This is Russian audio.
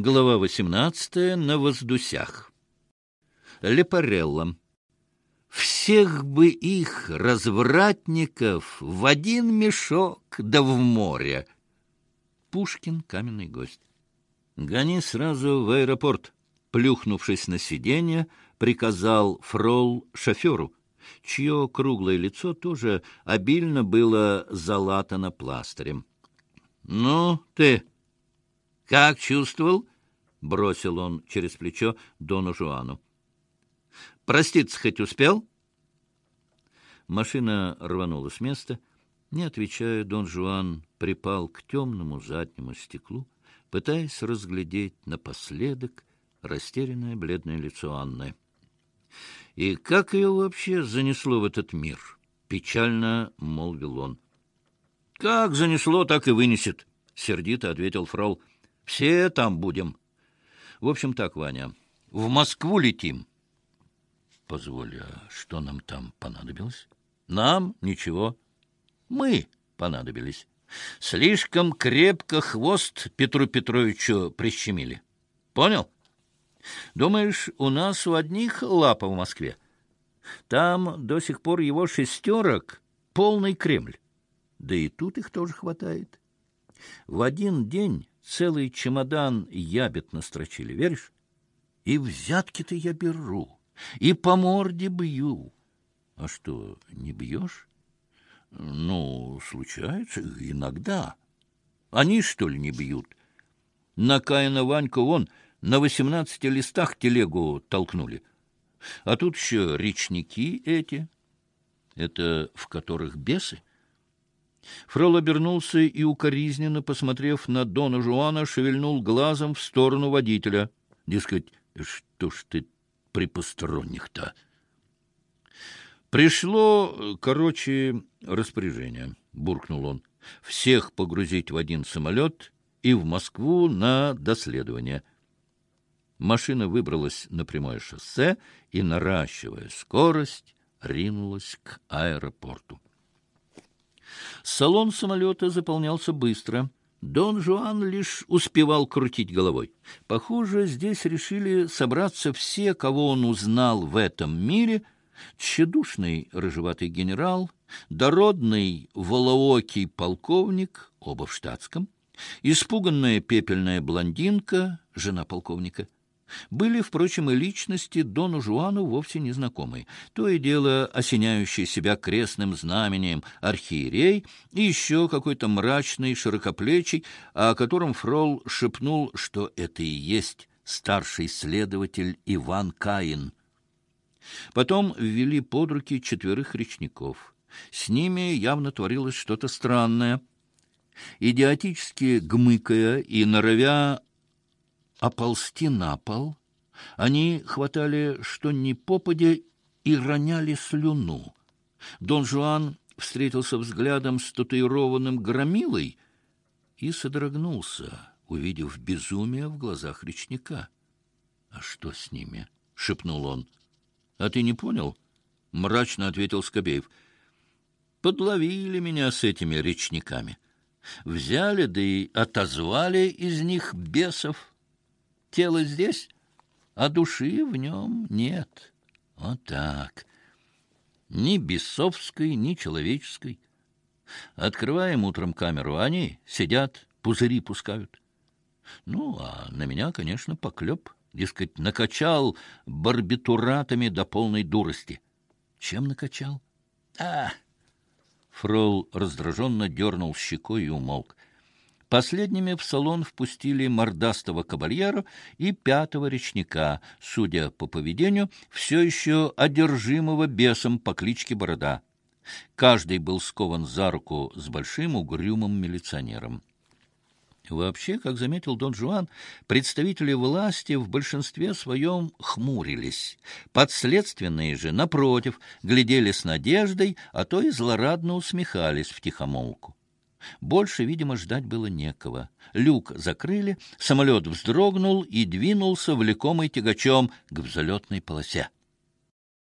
Глава 18. На воздусях. Лепарелла. Всех бы их, развратников, в один мешок, да в море. Пушкин, каменный гость. Гони сразу в аэропорт. Плюхнувшись на сиденье, приказал фрол шоферу, чье круглое лицо тоже обильно было залатано пластырем. — Ну, ты как чувствовал? — бросил он через плечо Дону Жуану. — Проститься хоть успел? Машина рванула с места. Не отвечая, Дон Жуан припал к темному заднему стеклу, пытаясь разглядеть напоследок растерянное бледное лицо Анны. «И как ее вообще занесло в этот мир?» — печально молвил он. «Как занесло, так и вынесет», — сердито ответил Фрол. «Все там будем». «В общем так, Ваня, в Москву летим». «Позволь, а что нам там понадобилось?» «Нам ничего. Мы понадобились. Слишком крепко хвост Петру Петровичу прищемили. Понял?» Думаешь, у нас у одних лапа в Москве? Там до сих пор его шестерок — полный Кремль. Да и тут их тоже хватает. В один день целый чемодан ябед настрочили, веришь? И взятки-то я беру, и по морде бью. А что, не бьешь? Ну, случается иногда. Они, что ли, не бьют? На Каина Ванька он на восемнадцати листах телегу толкнули. А тут еще речники эти, это в которых бесы. Фрол обернулся и, укоризненно посмотрев на Дона Жуана, шевельнул глазом в сторону водителя. Дескать, что ж ты при посторонних-то? Пришло, короче, распоряжение, — буркнул он, — всех погрузить в один самолет и в Москву на доследование — Машина выбралась на прямое шоссе и, наращивая скорость, ринулась к аэропорту. Салон самолета заполнялся быстро. Дон Жуан лишь успевал крутить головой. Похоже, здесь решили собраться все, кого он узнал в этом мире. Тщедушный рыжеватый генерал, дородный волоокий полковник, оба в штатском, испуганная пепельная блондинка, жена полковника — были, впрочем, и личности Дону Жуану вовсе незнакомые. То и дело осеняющий себя крестным знамением архиерей и еще какой-то мрачный, широкоплечий, о котором Фрол шепнул, что это и есть старший следователь Иван Каин. Потом ввели под руки четверых речников. С ними явно творилось что-то странное. Идиотически гмыкая и норовя оползти на пол, они хватали что ни попадя и роняли слюну. Дон Жуан встретился взглядом с татуированным громилой и содрогнулся, увидев безумие в глазах речника. — А что с ними? — шепнул он. — А ты не понял? — мрачно ответил Скобеев. — Подловили меня с этими речниками. Взяли, да и отозвали из них бесов. Тело здесь, а души в нем нет. Вот так. Ни бесовской, ни человеческой. Открываем утром камеру, они сидят, пузыри пускают. Ну, а на меня, конечно, поклеп. Дескать, накачал барбитуратами до полной дурости. Чем накачал? А! Фрол раздраженно дернул щекой и умолк. Последними в салон впустили мордастого кабальера и пятого речника, судя по поведению, все еще одержимого бесом по кличке Борода. Каждый был скован за руку с большим угрюмым милиционером. Вообще, как заметил Дон Жуан, представители власти в большинстве своем хмурились. Подследственные же, напротив, глядели с надеждой, а то и злорадно усмехались втихомолку. Больше, видимо, ждать было некого. Люк закрыли, самолет вздрогнул и двинулся, влекомый тягачом, к взлетной полосе.